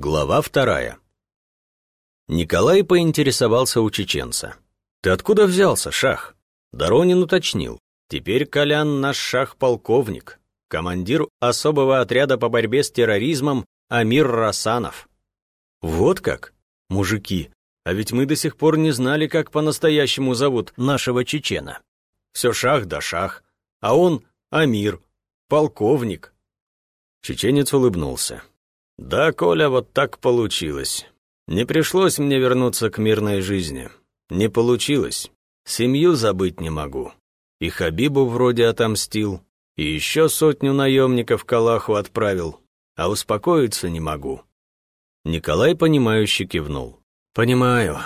Глава вторая. Николай поинтересовался у чеченца. «Ты откуда взялся, Шах?» Доронин уточнил. «Теперь Колян наш Шах-полковник, командир особого отряда по борьбе с терроризмом Амир Расанов». «Вот как? Мужики, а ведь мы до сих пор не знали, как по-настоящему зовут нашего чечена. Все Шах да Шах, а он Амир, полковник». Чеченец улыбнулся. «Да, Коля, вот так получилось. Не пришлось мне вернуться к мирной жизни. Не получилось. Семью забыть не могу. И Хабибу вроде отомстил, и еще сотню наемников к Аллаху отправил, а успокоиться не могу». Николай, понимающе кивнул. «Понимаю.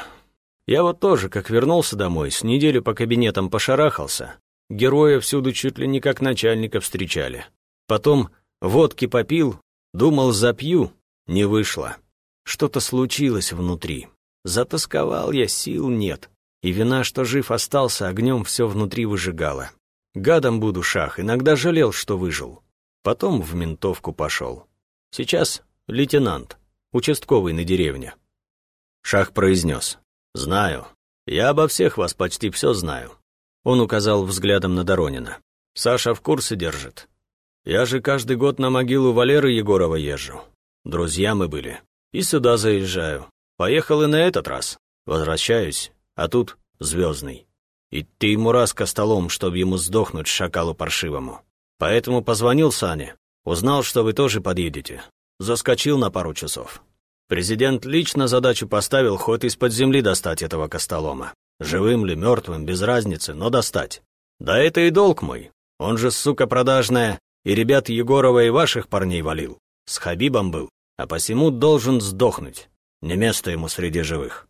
Я вот тоже, как вернулся домой, с неделю по кабинетам пошарахался. Героя всюду чуть ли не как начальника встречали. Потом водки попил, Думал, запью, не вышло. Что-то случилось внутри. Затасковал я, сил нет. И вина, что жив остался, огнем все внутри выжигала. Гадом буду шах, иногда жалел, что выжил. Потом в ментовку пошел. Сейчас лейтенант, участковый на деревне. Шах произнес. «Знаю. Я обо всех вас почти все знаю». Он указал взглядом на Доронина. «Саша в курсе держит. Я же каждый год на могилу Валеры Егорова езжу. Друзья мы были. И сюда заезжаю. Поехал и на этот раз. Возвращаюсь, а тут звездный. И ты ему раз костолом, чтобы ему сдохнуть шакалу паршивому. Поэтому позвонил Сане. Узнал, что вы тоже подъедете. Заскочил на пару часов. Президент лично задачу поставил хоть из-под земли достать этого костолома. Живым ли, мертвым, без разницы, но достать. Да это и долг мой. Он же, сука продажная, и ребят Егорова и ваших парней валил. С Хабибом был, а посему должен сдохнуть. Не место ему среди живых».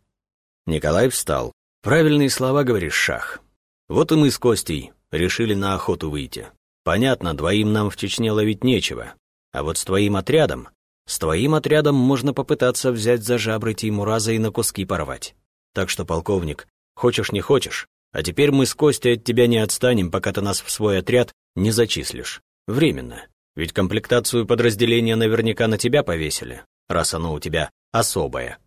Николай встал. «Правильные слова, говоришь, Шах. Вот и мы с Костей решили на охоту выйти. Понятно, двоим нам в Чечне ловить нечего. А вот с твоим отрядом... С твоим отрядом можно попытаться взять за жабры Тимураза и на куски порвать. Так что, полковник, хочешь не хочешь, а теперь мы с Костей от тебя не отстанем, пока ты нас в свой отряд не зачислишь. Временно. Ведь комплектацию подразделения наверняка на тебя повесили, раз оно у тебя особое.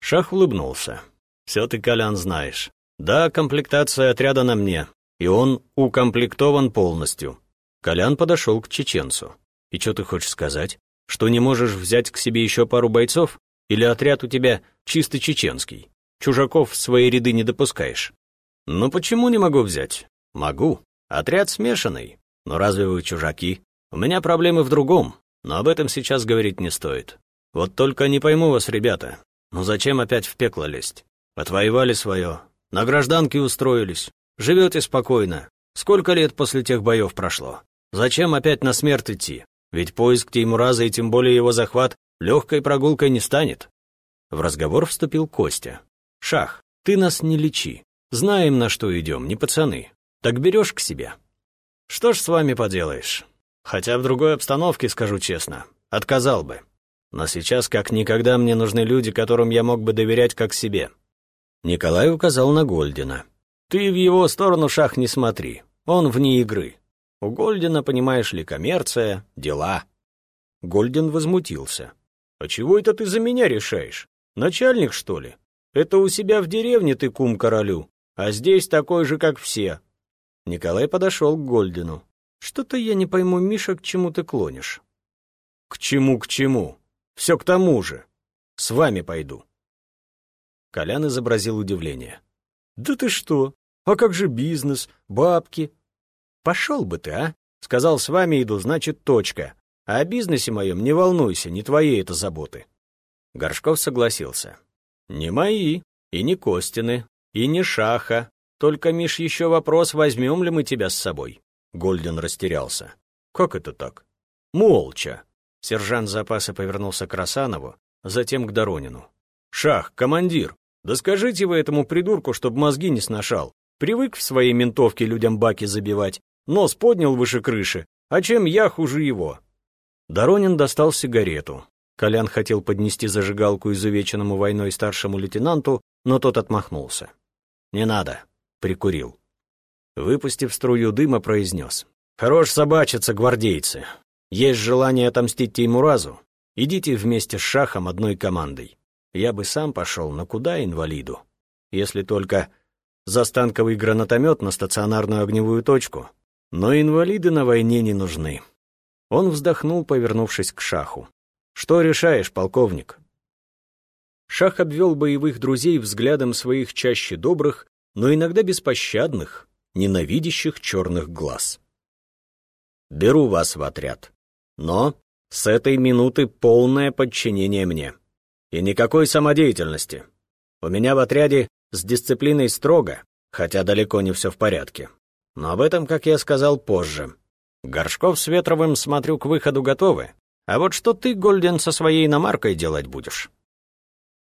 Шах улыбнулся. «Все ты, Колян, знаешь. Да, комплектация отряда на мне, и он укомплектован полностью». Колян подошел к чеченцу. «И что ты хочешь сказать? Что не можешь взять к себе еще пару бойцов? Или отряд у тебя чисто чеченский? Чужаков в свои ряды не допускаешь?» «Ну почему не могу взять?» «Могу. Отряд смешанный. Но разве вы чужаки? У меня проблемы в другом, но об этом сейчас говорить не стоит. Вот только не пойму вас, ребята. Ну зачем опять в пекло лезть? Отвоевали свое. На гражданке устроились. Живете спокойно. Сколько лет после тех боев прошло? Зачем опять на смерть идти? Ведь поиск Теймураза и тем более его захват легкой прогулкой не станет. В разговор вступил Костя. «Шах, ты нас не лечи. Знаем, на что идем, не пацаны. Так берешь к себе. Что ж с вами поделаешь? Хотя в другой обстановке, скажу честно, отказал бы. Но сейчас как никогда мне нужны люди, которым я мог бы доверять как себе. Николай указал на Гольдина. Ты в его сторону шах не смотри, он вне игры. У Гольдина, понимаешь ли, коммерция, дела. Гольдин возмутился. «А чего это ты за меня решаешь? Начальник, что ли? Это у себя в деревне ты кум королю, а здесь такой же, как все, Николай подошел к Гольдину. «Что-то я не пойму, Миша, к чему ты клонишь?» «К чему, к чему? Все к тому же. С вами пойду». Колян изобразил удивление. «Да ты что? А как же бизнес, бабки?» «Пошел бы ты, а? Сказал, с вами иду, значит, точка. А о бизнесе моем не волнуйся, не твои это заботы». Горшков согласился. «Не мои, и не Костины, и не Шаха, только, Миш, еще вопрос, возьмем ли мы тебя с собой?» Гольден растерялся. «Как это так?» «Молча». Сержант запаса повернулся к Росанову, затем к Доронину. «Шах, командир, да скажите вы этому придурку, чтоб мозги не сношал. Привык в своей ментовке людям баки забивать, нос поднял выше крыши, а чем я хуже его?» Доронин достал сигарету. Колян хотел поднести зажигалку изувеченному войной старшему лейтенанту, но тот отмахнулся. «Не надо прикурил. Выпустив струю дыма, произнес. «Хорош собачиться, гвардейцы. Есть желание отомстить Теймуразу. Идите вместе с Шахом одной командой. Я бы сам пошел, но куда инвалиду? Если только застанковый гранатомет на стационарную огневую точку. Но инвалиды на войне не нужны. Он вздохнул, повернувшись к Шаху. «Что решаешь, полковник?» Шах обвел боевых друзей взглядом своих чаще добрых, но иногда беспощадных, ненавидящих черных глаз. «Беру вас в отряд. Но с этой минуты полное подчинение мне. И никакой самодеятельности. У меня в отряде с дисциплиной строго, хотя далеко не все в порядке. Но об этом, как я сказал, позже. Горшков с Ветровым, смотрю, к выходу готовы. А вот что ты, Гольден, со своей иномаркой делать будешь?»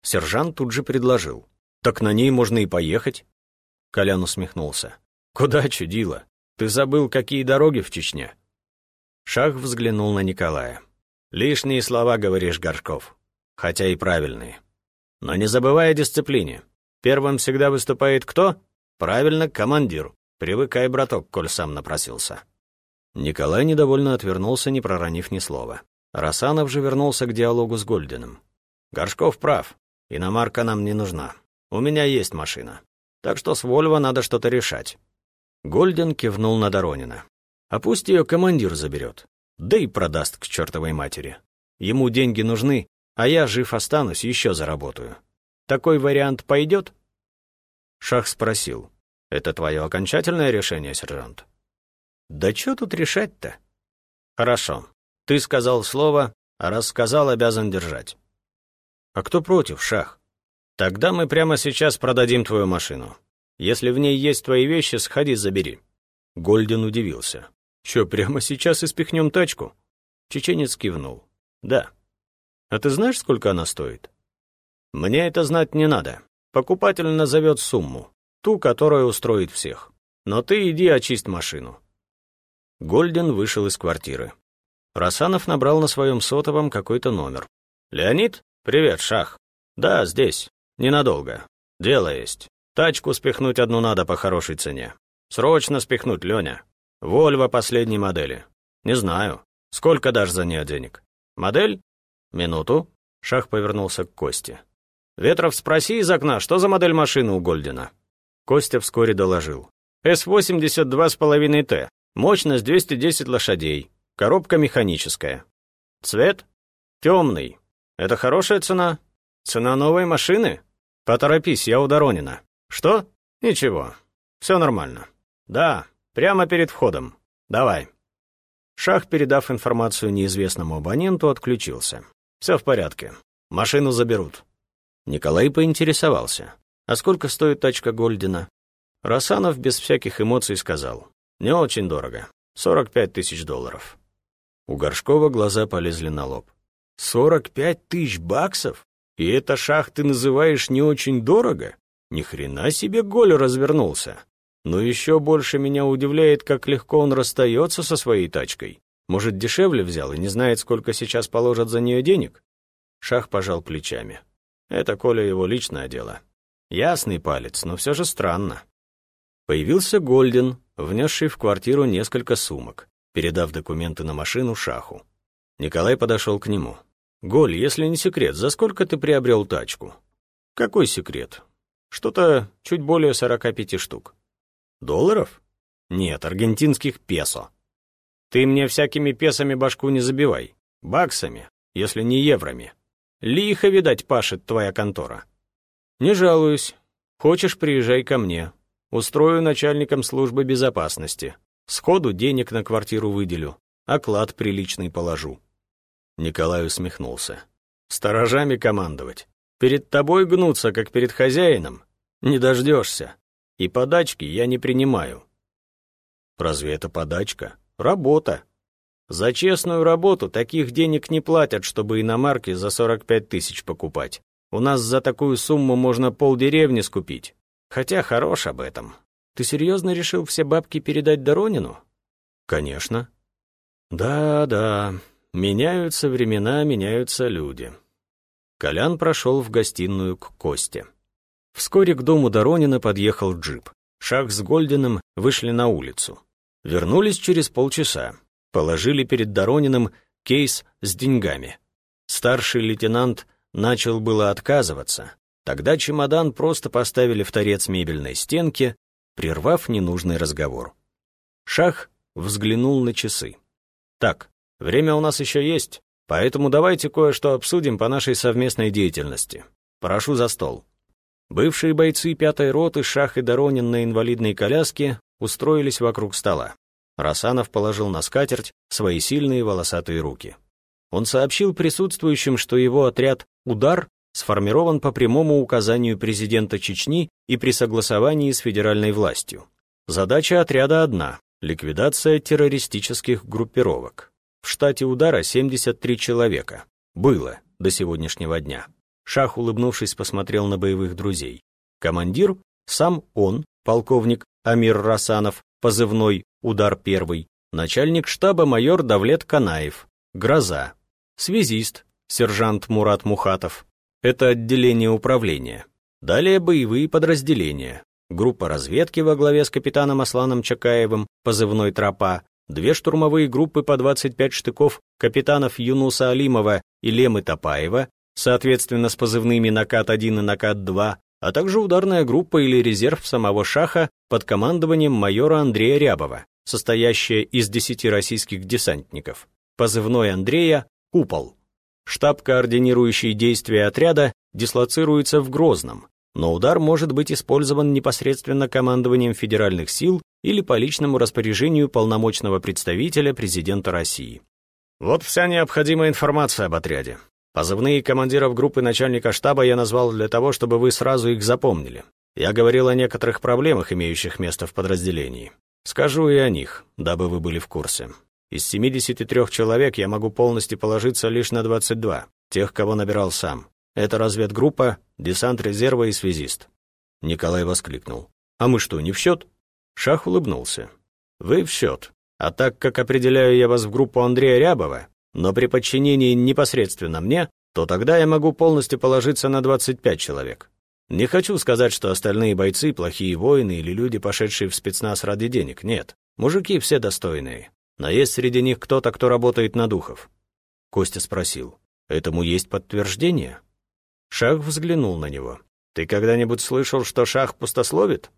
Сержант тут же предложил. «Так на ней можно и поехать». Колян усмехнулся. «Куда чудило? Ты забыл, какие дороги в Чечне?» Шах взглянул на Николая. «Лишние слова, говоришь, Горшков. Хотя и правильные. Но не забывай о дисциплине. Первым всегда выступает кто? Правильно, командир. Привыкай, браток, коль сам напросился». Николай недовольно отвернулся, не проронив ни слова. Расанов же вернулся к диалогу с Гольденом. «Горшков прав. Иномарка нам не нужна. У меня есть машина. Так что с Вольво надо что-то решать». Гольден кивнул на Доронина. А пусть ее командир заберет. Да и продаст к чертовой матери. Ему деньги нужны, а я жив останусь, еще заработаю. Такой вариант пойдет? Шах спросил. Это твое окончательное решение, сержант? Да что тут решать-то? Хорошо. Ты сказал слово, а раз сказал, обязан держать. А кто против, Шах? Тогда мы прямо сейчас продадим твою машину. Если в ней есть твои вещи, сходи, забери. Гольден удивился. Че, прямо сейчас испихнем тачку? Чеченец кивнул. Да. А ты знаешь, сколько она стоит? Мне это знать не надо. Покупатель назовет сумму, ту, которая устроит всех. Но ты иди очисть машину. Гольден вышел из квартиры. Расанов набрал на своем сотовом какой-то номер. «Леонид? Привет, Шах. Да, здесь. Ненадолго. Дело есть. Тачку спихнуть одну надо по хорошей цене. Срочно спихнуть, Леня. Вольво последней модели. Не знаю. Сколько дашь за нее денег? Модель? Минуту. Шах повернулся к Косте. Ветров, спроси из окна, что за модель машины у Гольдена? Костя вскоре доложил. С-82,5Т. Мощность 210 лошадей. Коробка механическая. Цвет? Темный. Это хорошая цена? Цена новой машины? Поторопись, я у Доронина. Что? Ничего. Все нормально. Да, Прямо перед входом. Давай». Шах, передав информацию неизвестному абоненту, отключился. «Все в порядке. Машину заберут». Николай поинтересовался. «А сколько стоит тачка Гольдина?» Расанов без всяких эмоций сказал. «Не очень дорого. 45 тысяч долларов». У Горшкова глаза полезли на лоб. «Сорок пять тысяч баксов? И это шах ты называешь не очень дорого? Ни хрена себе Голь развернулся. Но еще больше меня удивляет, как легко он расстается со своей тачкой. Может, дешевле взял и не знает, сколько сейчас положат за нее денег? Шах пожал плечами. Это Коля его личное дело. Ясный палец, но все же странно. Появился Гольден, внесший в квартиру несколько сумок, передав документы на машину Шаху. Николай подошел к нему. «Голь, если не секрет, за сколько ты приобрел тачку?» «Какой секрет?» «Что-то чуть более сорока пяти штук». Долларов? Нет, аргентинских песо. Ты мне всякими песами башку не забивай. Баксами, если не евроми. Лихо, видать, пашет твоя контора. Не жалуюсь. Хочешь, приезжай ко мне. Устрою начальником службы безопасности. Сходу денег на квартиру выделю. Оклад приличный положу. Николай усмехнулся. Сторожами командовать. Перед тобой гнуться, как перед хозяином. Не дождешься. И подачки я не принимаю. Разве это подачка? Работа. За честную работу таких денег не платят, чтобы иномарки за 45 тысяч покупать. У нас за такую сумму можно полдеревни скупить. Хотя хорош об этом. Ты серьезно решил все бабки передать Доронину? Конечно. Да-да, меняются времена, меняются люди. Колян прошел в гостиную к Косте. Вскоре к дому Доронина подъехал джип. Шах с Гольденом вышли на улицу. Вернулись через полчаса. Положили перед Дорониным кейс с деньгами. Старший лейтенант начал было отказываться. Тогда чемодан просто поставили в торец мебельной стенки, прервав ненужный разговор. Шах взглянул на часы. «Так, время у нас еще есть, поэтому давайте кое-что обсудим по нашей совместной деятельности. Прошу за стол». Бывшие бойцы пятой роты Шах и Доронин на инвалидной коляске устроились вокруг стола. Расанов положил на скатерть свои сильные волосатые руки. Он сообщил присутствующим, что его отряд «Удар» сформирован по прямому указанию президента Чечни и при согласовании с федеральной властью. Задача отряда одна – ликвидация террористических группировок. В штате удара 73 человека. Было до сегодняшнего дня. Шах, улыбнувшись, посмотрел на боевых друзей. Командир – сам он, полковник Амир Расанов, позывной «Удар первый», начальник штаба майор Давлет Канаев, «Гроза», связист, сержант Мурат Мухатов. Это отделение управления. Далее боевые подразделения. Группа разведки во главе с капитаном Асланом Чакаевым, позывной «Тропа», две штурмовые группы по 25 штыков капитанов Юнуса Алимова и Лемы Топаева, соответственно с позывными «Накат-1» и «Накат-2», а также ударная группа или резерв самого Шаха под командованием майора Андрея Рябова, состоящая из 10 российских десантников. Позывной Андрея Купол. Штаб, координирующий действия отряда, дислоцируется в Грозном, но удар может быть использован непосредственно командованием федеральных сил или по личному распоряжению полномочного представителя президента России. Вот вся необходимая информация об отряде. Позывные командиров группы начальника штаба я назвал для того, чтобы вы сразу их запомнили. Я говорил о некоторых проблемах, имеющих место в подразделении. Скажу и о них, дабы вы были в курсе. Из 73 человек я могу полностью положиться лишь на 22, тех, кого набирал сам. Это разведгруппа, десант резерва и связист. Николай воскликнул. «А мы что, не в счет?» Шах улыбнулся. «Вы в счет. А так как определяю я вас в группу Андрея Рябова, но при подчинении непосредственно мне, то тогда я могу полностью положиться на 25 человек. Не хочу сказать, что остальные бойцы плохие воины или люди, пошедшие в спецназ ради денег. Нет, мужики все достойные. Но есть среди них кто-то, кто работает на духов. Костя спросил, этому есть подтверждение? Шах взглянул на него. Ты когда-нибудь слышал, что Шах пустословит?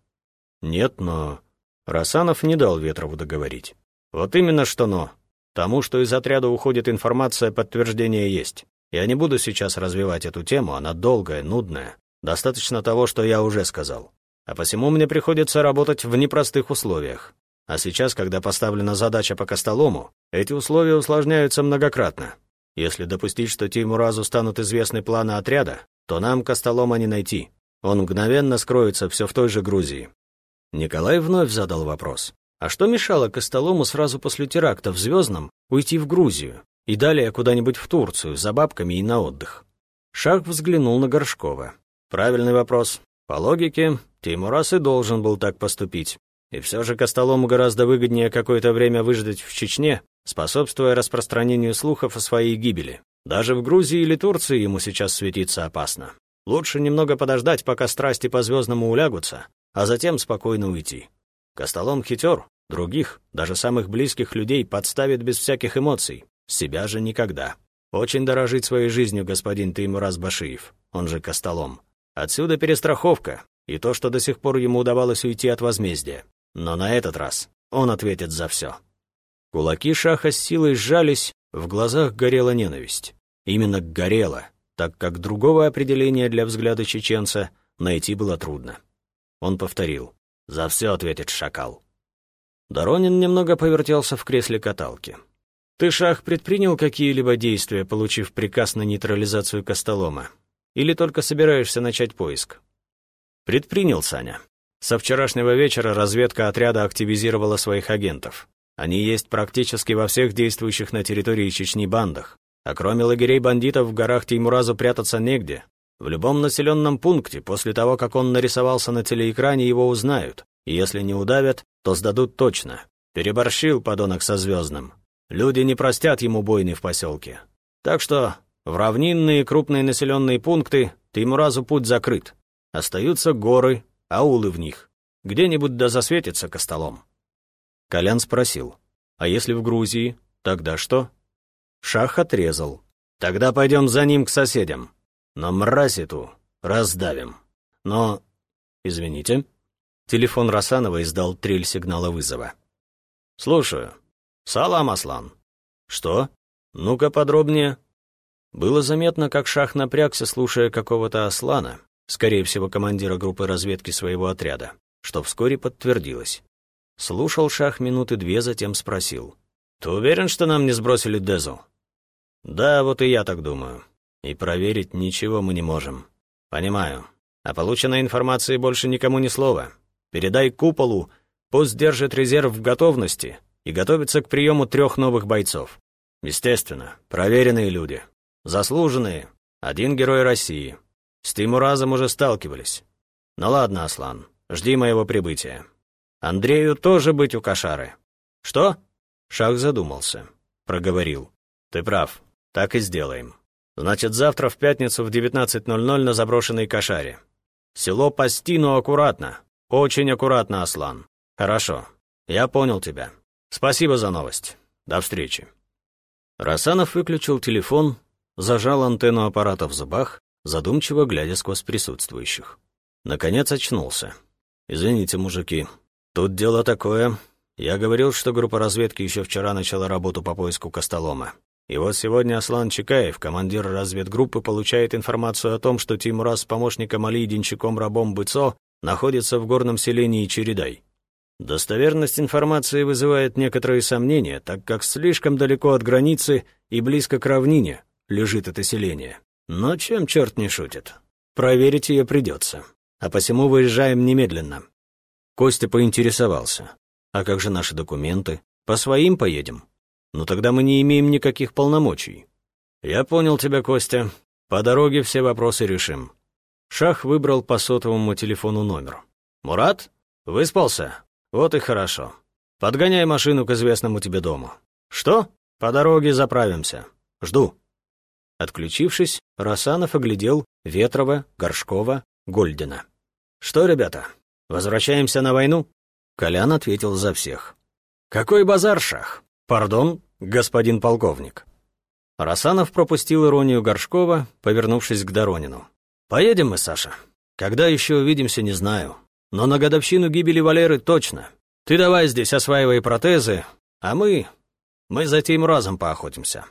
Нет, но... Расанов не дал Ветрову договорить. Вот именно что но. Тому, что из отряда уходит информация, подтверждение есть. Я не буду сейчас развивать эту тему, она долгая, нудная. Достаточно того, что я уже сказал. А посему мне приходится работать в непростых условиях. А сейчас, когда поставлена задача по Костолому, эти условия усложняются многократно. Если допустить, что Тимуразу станут известны планы отряда, то нам Костолома не найти. Он мгновенно скроется все в той же Грузии. Николай вновь задал вопрос. А что мешало Костолому сразу после теракта в Звездном уйти в Грузию и далее куда-нибудь в Турцию за бабками и на отдых? Шах взглянул на Горшкова. Правильный вопрос. По логике, Тимурас и должен был так поступить. И все же Костолому гораздо выгоднее какое-то время выждать в Чечне, способствуя распространению слухов о своей гибели. Даже в Грузии или Турции ему сейчас светиться опасно. Лучше немного подождать, пока страсти по-звездному улягутся, а затем спокойно уйти. Костолом хитер, других, даже самых близких людей подставит без всяких эмоций, себя же никогда. Очень дорожит своей жизнью господин Теймураз Башиев, он же Костолом. Отсюда перестраховка, и то, что до сих пор ему удавалось уйти от возмездия. Но на этот раз он ответит за все. Кулаки Шаха с силой сжались, в глазах горела ненависть. Именно горела, так как другого определения для взгляда чеченца найти было трудно. Он повторил. «За все ответит шакал». Доронин немного повертелся в кресле каталки. «Ты, Шах, предпринял какие-либо действия, получив приказ на нейтрализацию Костолома? Или только собираешься начать поиск?» «Предпринял, Саня. Со вчерашнего вечера разведка отряда активизировала своих агентов. Они есть практически во всех действующих на территории Чечни бандах. А кроме лагерей бандитов в горах Теймуразу прятаться негде. В любом населенном пункте после того, как он нарисовался на телеэкране, его узнают. И если не удавят, то сдадут точно. Переборщил подонок со звездным. Люди не простят ему бойни в поселке. Так что в равнинные крупные населенные пункты Теймуразу путь закрыт. Остаются горы, аулы в них. Где-нибудь да засветится костолом. Колян спросил, а если в Грузии, тогда что? Шах отрезал. Тогда пойдем за ним к соседям. Но мразь эту раздавим. Но... Извините. Телефон Расанова издал трель сигнала вызова. «Слушаю. Салам, Аслан». «Что? Ну-ка подробнее». Было заметно, как Шах напрягся, слушая какого-то Аслана, скорее всего, командира группы разведки своего отряда, что вскоре подтвердилось. Слушал Шах минуты две, затем спросил. «Ты уверен, что нам не сбросили Дезу?» «Да, вот и я так думаю. И проверить ничего мы не можем. Понимаю. О полученной информации больше никому ни слова. Передай куполу, пусть держит резерв в готовности и готовится к приему трех новых бойцов. Естественно, проверенные люди. Заслуженные. Один герой России. С Тимуразом уже сталкивались. Ну ладно, Аслан, жди моего прибытия. Андрею тоже быть у кошары. Что? Шах задумался. Проговорил. Ты прав. Так и сделаем. Значит, завтра в пятницу в 19.00 на заброшенной кошаре. Село пасти, но аккуратно. Очень аккуратно, Аслан. Хорошо. Я понял тебя. Спасибо за новость. До встречи. Расанов выключил телефон, зажал антенну аппарата в зубах, задумчиво глядя сквозь присутствующих. Наконец очнулся. «Извините, мужики, тут дело такое. Я говорил, что группа разведки еще вчера начала работу по поиску Костолома. И вот сегодня Аслан Чекаев, командир разведгруппы, получает информацию о том, что Тимураз с помощником Али Денчаком-рабом Быцо находится в горном селении Чередай. Достоверность информации вызывает некоторые сомнения, так как слишком далеко от границы и близко к равнине лежит это селение. Но чем черт не шутит? Проверить ее придется. А посему выезжаем немедленно. Костя поинтересовался. А как же наши документы? По своим поедем? Ну тогда мы не имеем никаких полномочий. Я понял тебя, Костя. По дороге все вопросы решим. Шах выбрал по сотовому телефону номер. «Мурат? Выспался? Вот и хорошо. Подгоняй машину к известному тебе дому. Что? По дороге заправимся. Жду». Отключившись, Расанов оглядел Ветрова, Горшкова, Гольдина. «Что, ребята, возвращаемся на войну?» Колян ответил за всех. «Какой базар, Шах? «Пардон, господин полковник». Расанов пропустил иронию Горшкова, повернувшись к Доронину. «Поедем мы, Саша. Когда еще увидимся, не знаю. Но на годовщину гибели Валеры точно. Ты давай здесь осваивай протезы, а мы... мы за тем разом поохотимся».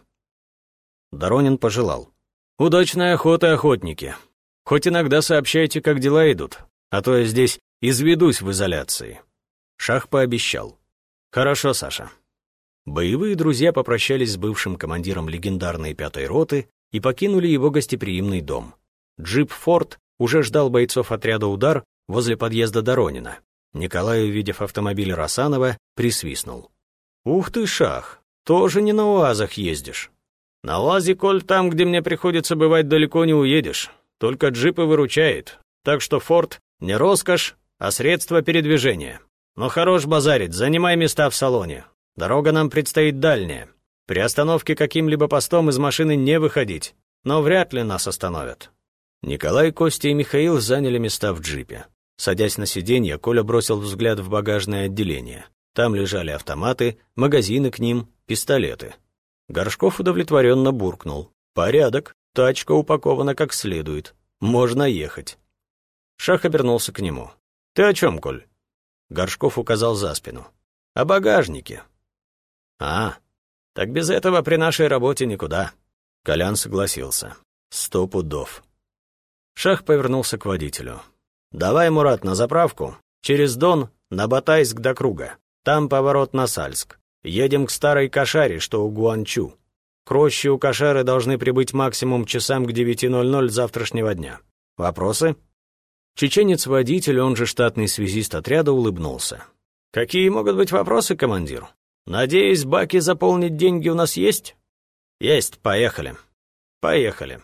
Доронин пожелал. «Удачной охоты, охотники. Хоть иногда сообщайте, как дела идут, а то я здесь изведусь в изоляции». Шах пообещал. «Хорошо, Саша». Боевые друзья попрощались с бывшим командиром легендарной пятой роты и покинули его гостеприимный дом. Джип «Форд» уже ждал бойцов отряда «Удар» возле подъезда Доронина. Николай, увидев автомобиль Расанова, присвистнул. «Ух ты, Шах, тоже не на УАЗах ездишь. На УАЗе, коль там, где мне приходится бывать, далеко не уедешь. Только джипы выручает. Так что «Форд» не роскошь, а средство передвижения. Но хорош базарить, занимай места в салоне. Дорога нам предстоит дальняя. При остановке каким-либо постом из машины не выходить, но вряд ли нас остановят». Николай, Костя и Михаил заняли места в джипе. Садясь на сиденье, Коля бросил взгляд в багажное отделение. Там лежали автоматы, магазины к ним, пистолеты. Горшков удовлетворенно буркнул. «Порядок, тачка упакована как следует. Можно ехать». Шах обернулся к нему. «Ты о чем, Коль?» Горшков указал за спину. «О багажнике. «А, так без этого при нашей работе никуда». Колян согласился. «Сто пудов». Шах повернулся к водителю. «Давай, Мурат, на заправку. Через Дон, на Батайск до круга. Там поворот на Сальск. Едем к старой Кашаре, что у Гуанчу. К роще у Кашары должны прибыть максимум часам к 9.00 завтрашнего дня. Вопросы?» Чеченец-водитель, он же штатный связист отряда, улыбнулся. «Какие могут быть вопросы, командир? Надеюсь, баки заполнить деньги у нас есть? Есть, поехали. Поехали.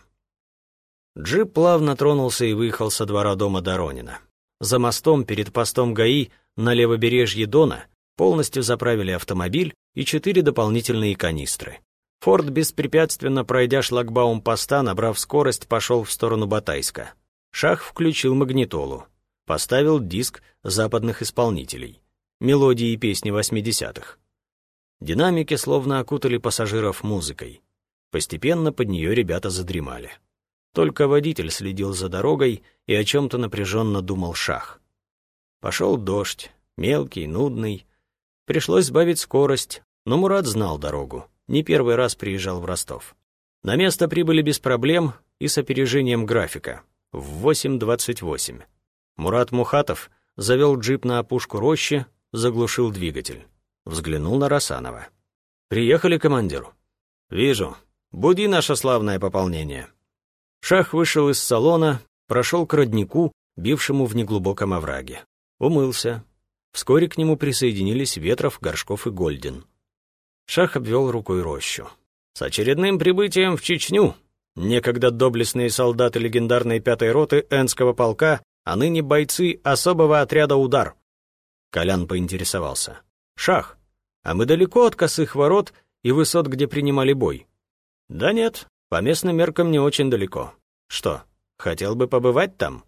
Джип плавно тронулся и выехал со двора дома Доронина. За мостом перед постом ГАИ на левобережье Дона полностью заправили автомобиль и четыре дополнительные канистры. Форд, беспрепятственно пройдя шлагбаум поста, набрав скорость, пошел в сторону Батайска. Шах включил магнитолу. Поставил диск западных исполнителей. Мелодии и песни восьмидесятых. Динамики словно окутали пассажиров музыкой. Постепенно под нее ребята задремали. Только водитель следил за дорогой и о чем-то напряженно думал шах. Пошел дождь, мелкий, нудный. Пришлось сбавить скорость, но Мурат знал дорогу, не первый раз приезжал в Ростов. На место прибыли без проблем и с опережением графика, в 8.28. Мурат Мухатов завел джип на опушку рощи, заглушил двигатель. Взглянул на Росанова. «Приехали, командир?» «Вижу. Буди наше славное пополнение». Шах вышел из салона, прошел к роднику, бившему в неглубоком овраге. Умылся. Вскоре к нему присоединились Ветров, Горшков и Гольдин. Шах обвел рукой рощу. «С очередным прибытием в Чечню. Некогда доблестные солдаты легендарной пятой роты Энского полка, а ныне бойцы особого отряда «Удар». Колян поинтересовался. «Шах, а мы далеко от косых ворот и высот, где принимали бой?» «Да нет, по местным меркам не очень далеко. Что, хотел бы побывать там?»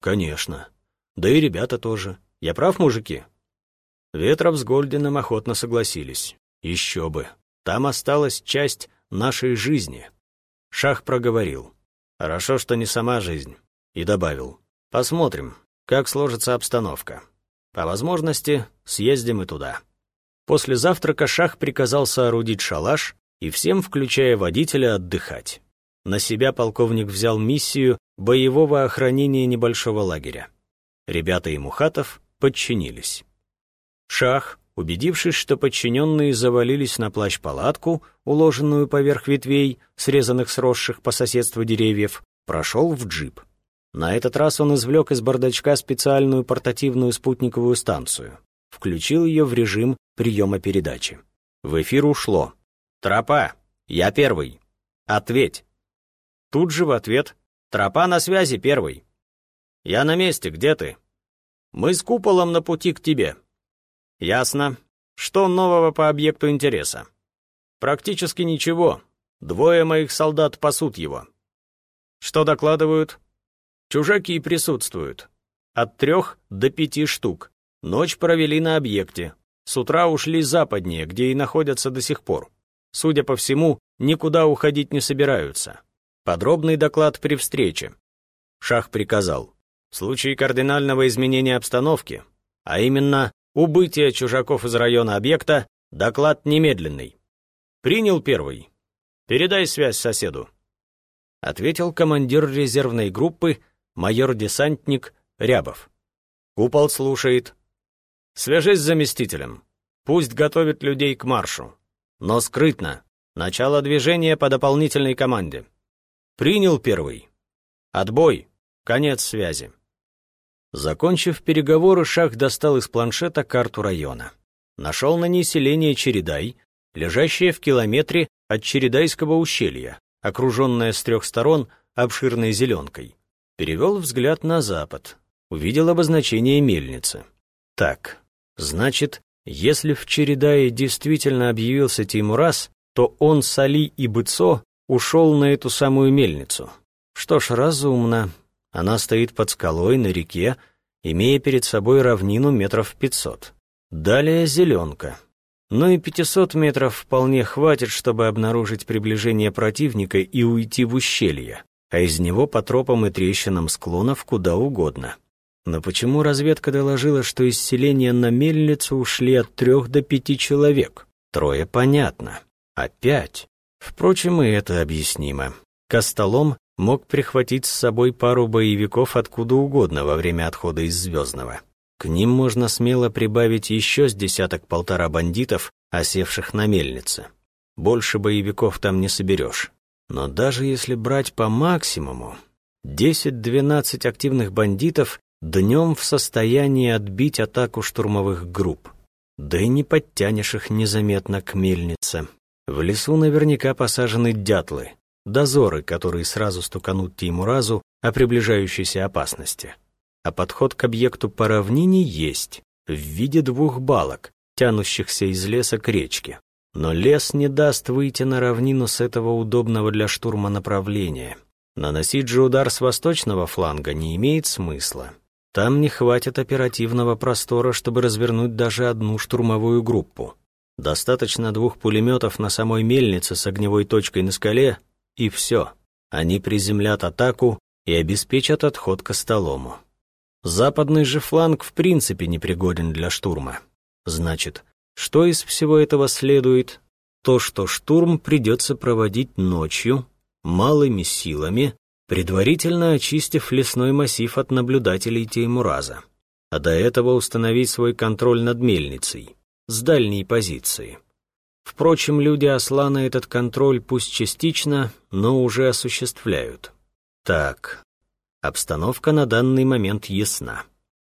«Конечно. Да и ребята тоже. Я прав, мужики?» Ветров с Гольдином охотно согласились. Еще бы. Там осталась часть нашей жизни. Шах проговорил. Хорошо, что не сама жизнь. И добавил. Посмотрим, как сложится обстановка. По возможности, съездим и туда. После завтрака Шах приказал соорудить шалаш и всем, включая водителя, отдыхать. На себя полковник взял миссию боевого охранения небольшого лагеря. Ребята и Мухатов подчинились. Шах, убедившись, что подчиненные завалились на плащ-палатку, уложенную поверх ветвей, срезанных сросших по соседству деревьев, прошел в джип. На этот раз он извлек из бардачка специальную портативную спутниковую станцию. Включил ее в режим приема передачи. В эфир ушло. «Тропа! Я первый! Ответь!» Тут же в ответ «Тропа на связи, первый!» «Я на месте, где ты?» «Мы с куполом на пути к тебе». «Ясно. Что нового по объекту интереса?» «Практически ничего. Двое моих солдат пасут его». «Что докладывают?» Чужаки присутствуют. От трех до пяти штук. Ночь провели на объекте. С утра ушли западнее, где и находятся до сих пор. Судя по всему, никуда уходить не собираются. Подробный доклад при встрече. Шах приказал. В случае кардинального изменения обстановки, а именно убытия чужаков из района объекта, доклад немедленный. Принял первый. Передай связь соседу. Ответил командир резервной группы, майор-десантник Рябов. Купол слушает. Свяжись с заместителем. Пусть готовит людей к маршу. Но скрытно. Начало движения по дополнительной команде. Принял первый. Отбой. Конец связи. Закончив переговоры, Шах достал из планшета карту района. Нашел на ней селение Чередай, лежащее в километре от Чередайского ущелья, окруженное с трех сторон обширной зеленкой. Перевел взгляд на запад. Увидел обозначение мельницы. Так, значит, если в Чередае действительно объявился Тимурас, то он с Али и Быцо ушел на эту самую мельницу. Что ж, разумно. Она стоит под скалой на реке, имея перед собой равнину метров пятьсот. Далее зеленка. Ну и 500 метров вполне хватит, чтобы обнаружить приближение противника и уйти в ущелье а из него по тропам и трещинам склонов куда угодно. Но почему разведка доложила, что из селения на мельницу ушли от трех до пяти человек? Трое понятно. А пять? Впрочем, и это объяснимо. Костолом мог прихватить с собой пару боевиков откуда угодно во время отхода из Звездного. К ним можно смело прибавить еще с десяток-полтора бандитов, осевших на мельнице. Больше боевиков там не соберешь. Но даже если брать по максимуму, 10-12 активных бандитов днем в состоянии отбить атаку штурмовых групп. Да и не подтянешь их незаметно к мельнице. В лесу наверняка посажены дятлы, дозоры, которые сразу стуканут Тимуразу о приближающейся опасности. А подход к объекту по равнине есть, в виде двух балок, тянущихся из леса к речке. Но лес не даст выйти на равнину с этого удобного для штурма направления. Наносить же удар с восточного фланга не имеет смысла. Там не хватит оперативного простора, чтобы развернуть даже одну штурмовую группу. Достаточно двух пулеметов на самой мельнице с огневой точкой на скале, и все. Они приземлят атаку и обеспечат отход к столому. Западный же фланг в принципе непригоден для штурма. Значит, что из всего этого следует? То, что штурм придется проводить ночью, малыми силами, предварительно очистив лесной массив от наблюдателей Теймураза, а до этого установить свой контроль над мельницей, с дальней позиции. Впрочем, люди Аслана этот контроль пусть частично, но уже осуществляют. Так, обстановка на данный момент ясна.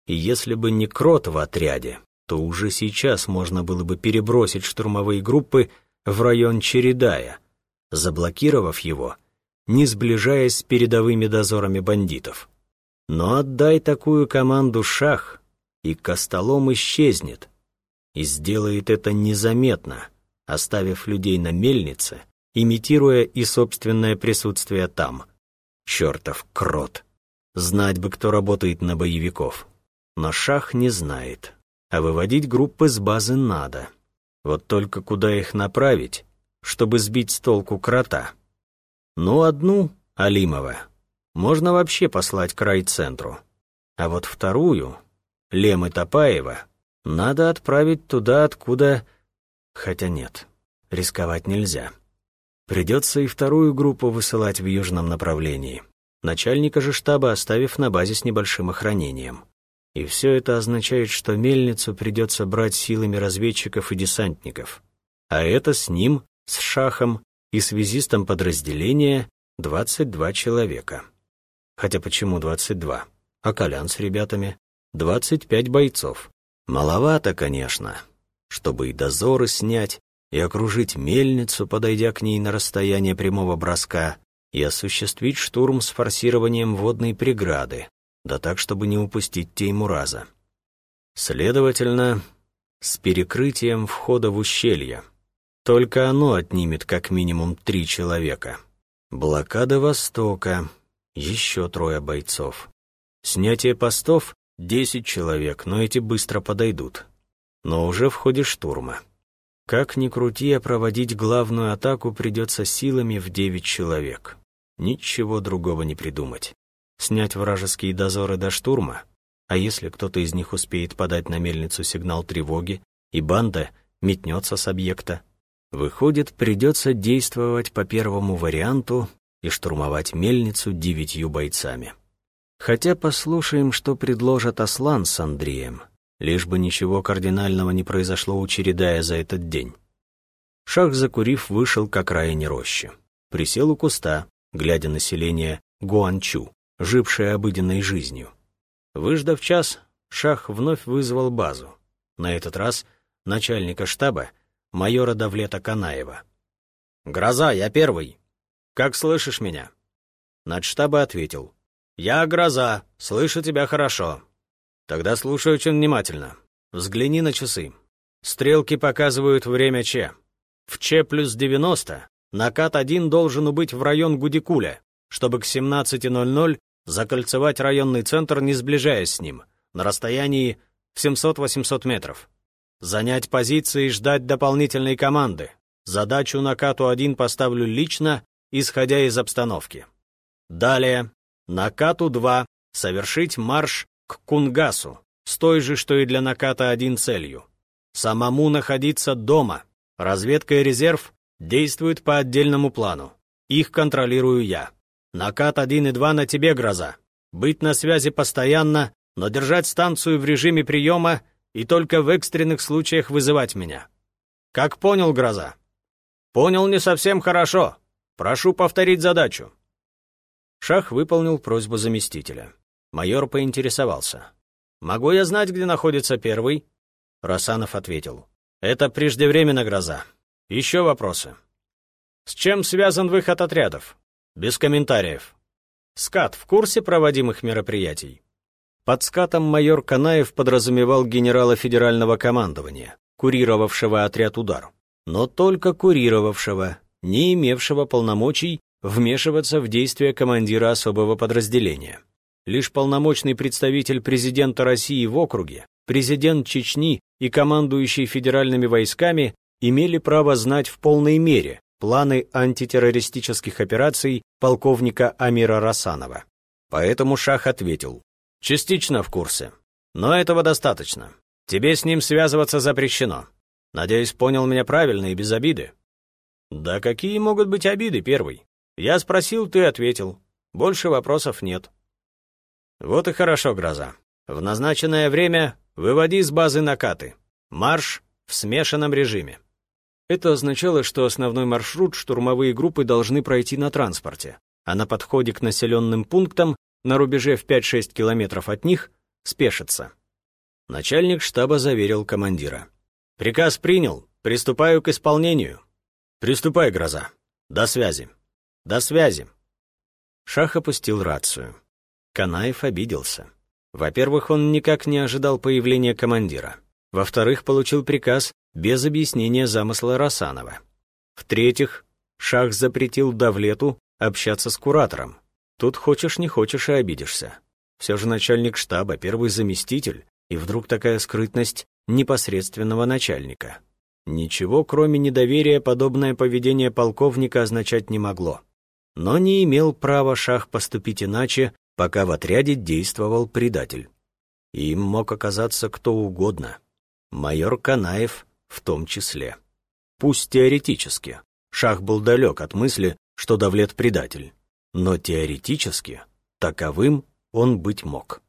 И если бы не Крот в отряде, то уже сейчас можно было бы перебросить штурмовые группы в район Чередая, заблокировав его, не сближаясь с передовыми дозорами бандитов. Но отдай такую команду шах, и Костолом исчезнет, и сделает это незаметно, оставив людей на мельнице, имитируя и собственное присутствие там. Чертов крот! Знать бы, кто работает на боевиков. Но шах не знает, а выводить группы с базы надо. Вот только куда их направить, чтобы сбить с толку крота? Ну, одну, Алимова, можно вообще послать к райцентру. А вот вторую, Лемы Топаева, надо отправить туда, откуда... Хотя нет, рисковать нельзя. Придется и вторую группу высылать в южном направлении, начальника же штаба оставив на базе с небольшим охранением. И все это означает, что мельницу придется брать силами разведчиков и десантников. А это с ним, с Шахом и связистом подразделения 22 человека. Хотя почему 22? А Колян с ребятами? 25 бойцов. Маловато, конечно, чтобы и дозоры снять, и окружить мельницу, подойдя к ней на расстояние прямого броска, и осуществить штурм с форсированием водной преграды, да так, чтобы не упустить Теймураза. Следовательно, с перекрытием входа в ущелье. Только оно отнимет как минимум три человека. Блокада Востока, еще трое бойцов. Снятие постов — десять человек, но эти быстро подойдут. Но уже в ходе штурма. Как ни крути, а проводить главную атаку придется силами в девять человек. Ничего другого не придумать снять вражеские дозоры до штурма, а если кто-то из них успеет подать на мельницу сигнал тревоги, и банда метнется с объекта, выходит, придется действовать по первому варианту и штурмовать мельницу девятью бойцами. Хотя послушаем, что предложат Аслан с Андреем, лишь бы ничего кардинального не произошло у Чередая за этот день. Шах, закурив, вышел к окраине рощи. Присел у куста, глядя на селение Гуанчу, жившие обыденной жизнью. Выждав час, Шах вновь вызвал базу. На этот раз начальника штаба, майора Давлета Канаева. «Гроза, я первый. Как слышишь меня?» Надштаба ответил. «Я Гроза, слышу тебя хорошо. Тогда слушай очень внимательно. Взгляни на часы. Стрелки показывают время Ч. В Ч плюс 90 накат 1 должен убыть в район Гудикуля чтобы к 17.00 закольцевать районный центр, не сближаясь с ним, на расстоянии в 700-800 метров. Занять позиции и ждать дополнительной команды. Задачу накату 1 поставлю лично, исходя из обстановки. Далее, накату 2 совершить марш Кунгасу, с той же, что и для наката 1 целью. Самому находиться дома. Разведка и резерв действуют по отдельному плану. Их контролирую я. Накат 1 и 2 на тебе, Гроза. Быть на связи постоянно, но держать станцию в режиме приема и только в экстренных случаях вызывать меня. Как понял, Гроза? Понял не совсем хорошо. Прошу повторить задачу. Шах выполнил просьбу заместителя. Майор поинтересовался. «Могу я знать, где находится первый?» Расанов ответил. «Это преждевременно, Гроза. Еще вопросы?» «С чем связан выход отрядов?» Без комментариев. Скат в курсе проводимых мероприятий? Под скатом майор Канаев подразумевал генерала федерального командования, курировавшего отряд «Удар». Но только курировавшего, не имевшего полномочий вмешиваться в действия командира особого подразделения. Лишь полномочный представитель президента России в округе, президент Чечни и командующий федеральными войсками имели право знать в полной мере планы антитеррористических операций полковника Амира Расанова. Поэтому Шах ответил, «Частично в курсе, но этого достаточно. Тебе с ним связываться запрещено. Надеюсь, понял меня правильно и без обиды». «Да какие могут быть обиды, первый? Я спросил, ты ответил. Больше вопросов нет». «Вот и хорошо, Гроза. В назначенное время выводи с базы накаты. Марш в смешанном режиме». Это означало, что основной маршрут штурмовые группы должны пройти на транспорте, а на подходе к населенным пунктам на рубеже в 5-6 километров от них спешиться. Начальник штаба заверил командира. «Приказ принял. Приступаю к исполнению». «Приступай, гроза. До связи». «До связи». Шах опустил рацию. Канаев обиделся. Во-первых, он никак не ожидал появления командира. Во-вторых, получил приказ без объяснения замысла Расанова. В-третьих, Шах запретил Давлету общаться с куратором. Тут хочешь не хочешь и обидишься. Все же начальник штаба, первый заместитель, и вдруг такая скрытность непосредственного начальника. Ничего, кроме недоверия, подобное поведение полковника означать не могло. Но не имел права Шах поступить иначе, пока в отряде действовал предатель. Им мог оказаться кто угодно. Майор Канаев в том числе. Пусть теоретически. Шах был далек от мысли, что Давлет предатель. Но теоретически таковым он быть мог.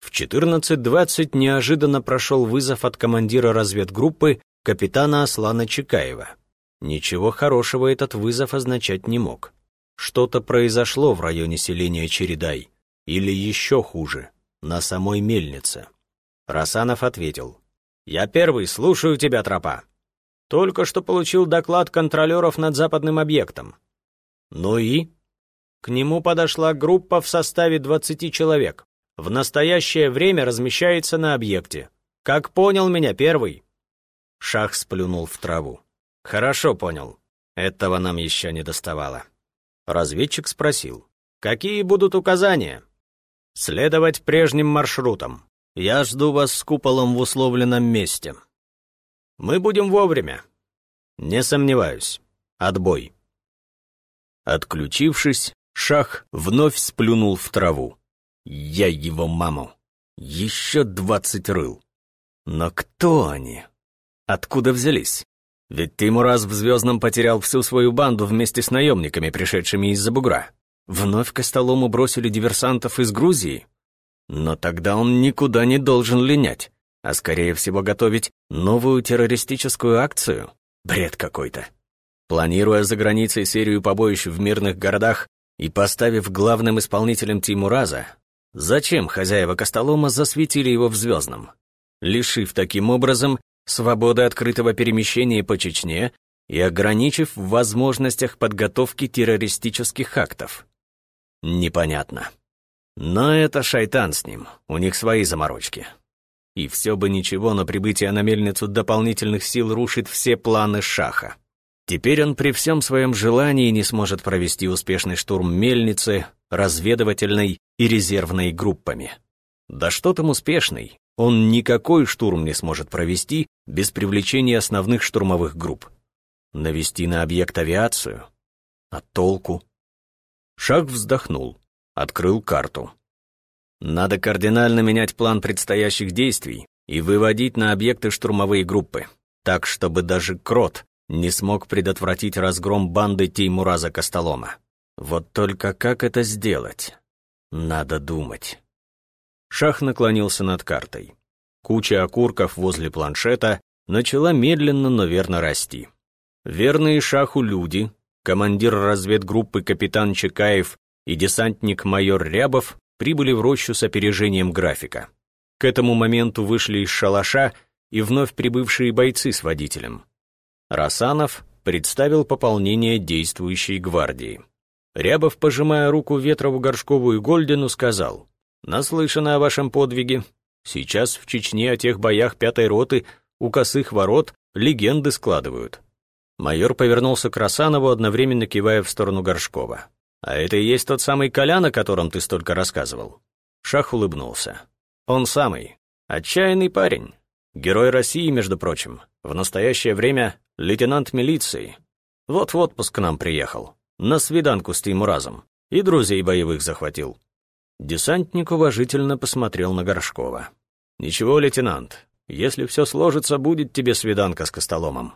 В 14.20 неожиданно прошел вызов от командира разведгруппы капитана Аслана Чекаева. Ничего хорошего этот вызов означать не мог. Что-то произошло в районе селения Чередай, или еще хуже, на самой мельнице. Расанов ответил, «Я первый, слушаю тебя, тропа. Только что получил доклад контролеров над западным объектом». «Ну и?» К нему подошла группа в составе 20 человек в настоящее время размещается на объекте. Как понял меня первый?» Шах сплюнул в траву. «Хорошо понял. Этого нам еще не доставало». Разведчик спросил. «Какие будут указания?» «Следовать прежним маршрутам. Я жду вас с куполом в условленном месте». «Мы будем вовремя». «Не сомневаюсь. Отбой». Отключившись, Шах вновь сплюнул в траву. Я его маму. Еще двадцать рыл. Но кто они? Откуда взялись? Ведь Тимураз в Звездном потерял всю свою банду вместе с наемниками, пришедшими из-за бугра. Вновь Костолому бросили диверсантов из Грузии. Но тогда он никуда не должен линять, а скорее всего готовить новую террористическую акцию. Бред какой-то. Планируя за границей серию побоищ в мирных городах и поставив главным исполнителем Тимураза, Зачем хозяева Костолома засветили его в Звездном? Лишив таким образом свободы открытого перемещения по Чечне и ограничив в возможностях подготовки террористических актов. Непонятно. Но это шайтан с ним, у них свои заморочки. И все бы ничего, но прибытие на мельницу дополнительных сил рушит все планы Шаха. Теперь он при всем своем желании не сможет провести успешный штурм мельницы, разведывательной и резервной группами. Да что там успешный, он никакой штурм не сможет провести без привлечения основных штурмовых групп. Навести на объект авиацию? А толку? Шаг вздохнул, открыл карту. Надо кардинально менять план предстоящих действий и выводить на объекты штурмовые группы, так, чтобы даже Крот не смог предотвратить разгром банды Теймураза Костолома. Вот только как это сделать? Надо думать. Шах наклонился над картой. Куча окурков возле планшета начала медленно, но верно расти. Верные Шаху люди, командир разведгруппы капитан Чекаев и десантник-майор Рябов прибыли в рощу с опережением графика. К этому моменту вышли из шалаша и вновь прибывшие бойцы с водителем. Расанов представил пополнение действующей гвардии. Рябов, пожимая руку Ветрову, Горшкову и Гольдену, сказал, «Наслышано о вашем подвиге. Сейчас в Чечне о тех боях пятой роты у косых ворот легенды складывают». Майор повернулся к Расанову, одновременно кивая в сторону Горшкова. «А это и есть тот самый Колян, о котором ты столько рассказывал?» Шах улыбнулся. «Он самый. Отчаянный парень. Герой России, между прочим. В настоящее время лейтенант милиции. Вот в отпуск к нам приехал, на свиданку с Тимуразом, и друзей боевых захватил». Десантник уважительно посмотрел на Горшкова. «Ничего, лейтенант, если все сложится, будет тебе свиданка с Костоломом.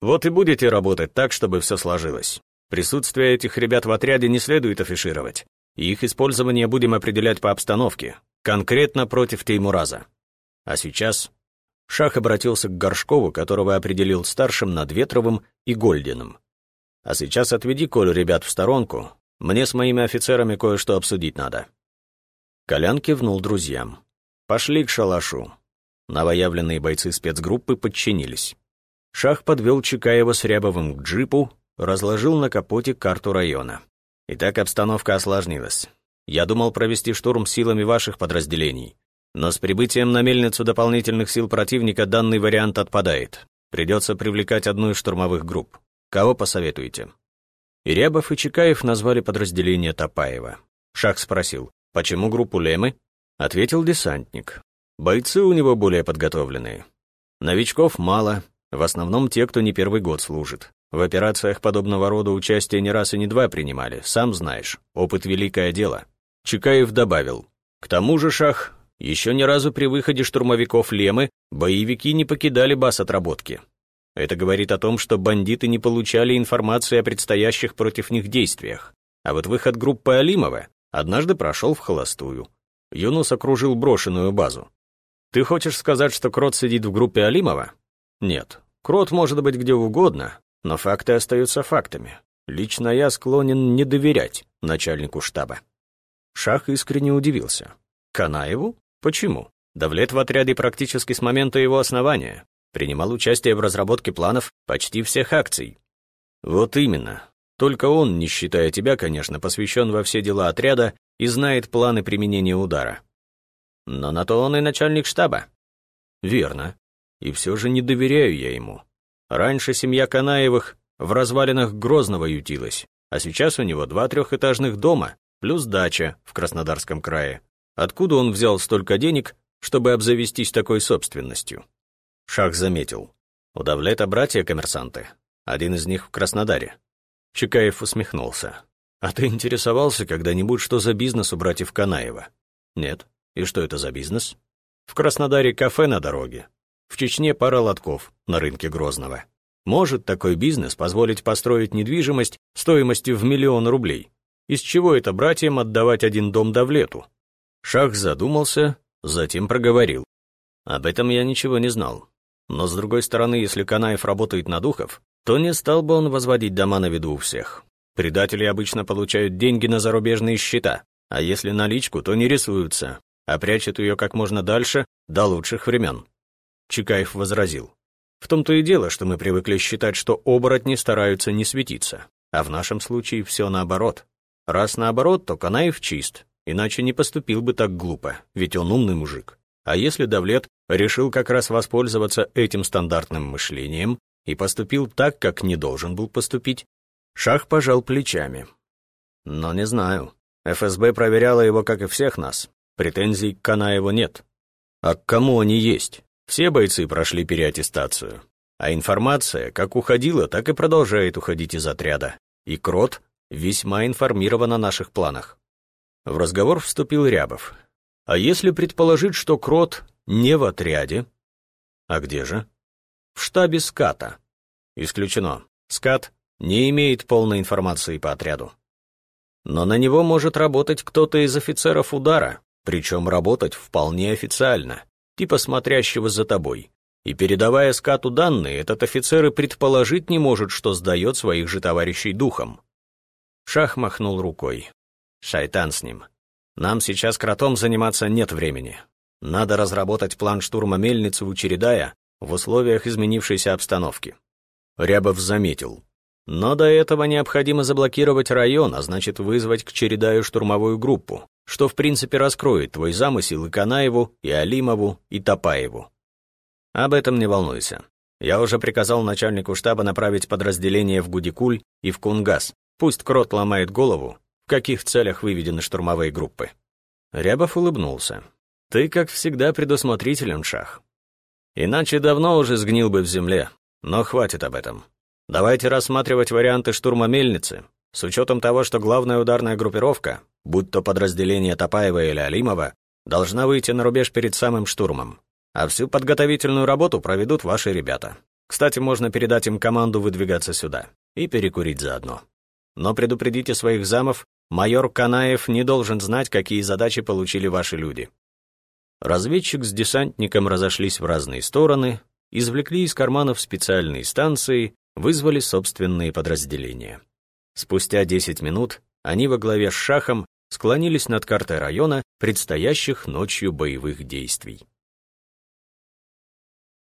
Вот и будете работать так, чтобы все сложилось. Присутствие этих ребят в отряде не следует афишировать, их использование будем определять по обстановке, конкретно против Теймураза. А сейчас Шах обратился к Горшкову, которого определил старшим над Ветровым и Гольдиным. А сейчас отведи Колю ребят в сторонку, мне с моими офицерами кое-что обсудить надо. Колян кивнул друзьям. Пошли к шалашу. Новоявленные бойцы спецгруппы подчинились. Шах подвел Чикаева с Рябовым к джипу, разложил на капоте карту района. Итак, обстановка осложнилась. Я думал провести штурм силами ваших подразделений. Но с прибытием на мельницу дополнительных сил противника данный вариант отпадает. Придется привлекать одну из штурмовых групп. Кого посоветуете? И Рябов, и Чекаев назвали подразделение Топаева. Шах спросил, почему группу Лемы? Ответил десантник. Бойцы у него более подготовленные. Новичков мало, в основном те, кто не первый год служит. В операциях подобного рода участие не раз и не два принимали, сам знаешь, опыт — великое дело. Чекаев добавил. К тому же, Шах, еще ни разу при выходе штурмовиков Лемы боевики не покидали баз отработки. Это говорит о том, что бандиты не получали информации о предстоящих против них действиях. А вот выход группы Алимова однажды прошел в холостую. Юнус окружил брошенную базу. Ты хочешь сказать, что Крот сидит в группе Алимова? Нет, Крот может быть где угодно, но факты остаются фактами. Лично я склонен не доверять начальнику штаба. Шах искренне удивился. Канаеву? Почему? Давлет в отряде практически с момента его основания. Принимал участие в разработке планов почти всех акций. Вот именно. Только он, не считая тебя, конечно, посвящен во все дела отряда и знает планы применения удара. Но на то он и начальник штаба. Верно. И все же не доверяю я ему. Раньше семья Канаевых в развалинах Грозного ютилась, а сейчас у него два трехэтажных дома, плюс дача в Краснодарском крае. Откуда он взял столько денег, чтобы обзавестись такой собственностью? Шах заметил. У Давлета братья-коммерсанты. Один из них в Краснодаре. Чекаев усмехнулся. «А ты интересовался когда-нибудь, что за бизнес у братьев Канаева?» «Нет. И что это за бизнес?» «В Краснодаре кафе на дороге, в Чечне пара лотков на рынке Грозного. Может такой бизнес позволить построить недвижимость стоимостью в миллион рублей? Из чего это братьям отдавать один дом Давлету? Шах задумался, затем проговорил. Об этом я ничего не знал. Но с другой стороны, если Канаев работает на духов, то не стал бы он возводить дома на виду у всех. Предатели обычно получают деньги на зарубежные счета, а если наличку, то не рисуются, а прячут ее как можно дальше, до лучших времен. Чикаев возразил. В том-то и дело, что мы привыкли считать, что оборотни стараются не светиться. А в нашем случае все наоборот. Раз наоборот, то Канаев чист, иначе не поступил бы так глупо, ведь он умный мужик. А если Давлет решил как раз воспользоваться этим стандартным мышлением и поступил так, как не должен был поступить, Шах пожал плечами. Но не знаю. ФСБ проверяла его, как и всех нас. Претензий к Канаеву нет. А к кому они есть? Все бойцы прошли переаттестацию. А информация как уходила, так и продолжает уходить из отряда. И Крот весьма информирован о наших планах. В разговор вступил Рябов. А если предположить, что Крот не в отряде? А где же? В штабе СКАТа. Исключено. СКАТ не имеет полной информации по отряду. Но на него может работать кто-то из офицеров удара, причем работать вполне официально типа смотрящего за тобой. И передавая скату данные, этот офицер и предположить не может, что сдает своих же товарищей духом. Шах махнул рукой. Шайтан с ним. Нам сейчас кротом заниматься нет времени. Надо разработать план штурма мельницы у в условиях изменившейся обстановки. Рябов заметил. Но до этого необходимо заблокировать район, а значит вызвать к Чередаю штурмовую группу, что в принципе раскроет твой замысел и Канаеву, и Алимову, и Топаеву. Об этом не волнуйся. Я уже приказал начальнику штаба направить подразделение в Гудикуль и в Кунгас. Пусть Крот ломает голову, в каких целях выведены штурмовые группы. Рябов улыбнулся. Ты, как всегда, предусмотрителен, Шах. Иначе давно уже сгнил бы в земле. Но хватит об этом. Давайте рассматривать варианты штурма мельницы, с учетом того, что главная ударная группировка, будь то подразделение Топаева или Алимова, должна выйти на рубеж перед самым штурмом. А всю подготовительную работу проведут ваши ребята. Кстати, можно передать им команду выдвигаться сюда и перекурить заодно. Но предупредите своих замов, майор Канаев не должен знать, какие задачи получили ваши люди. Разведчик с десантником разошлись в разные стороны, извлекли из карманов специальные станции, вызвали собственные подразделения. Спустя 10 минут они во главе с Шахом склонились над картой района предстоящих ночью боевых действий.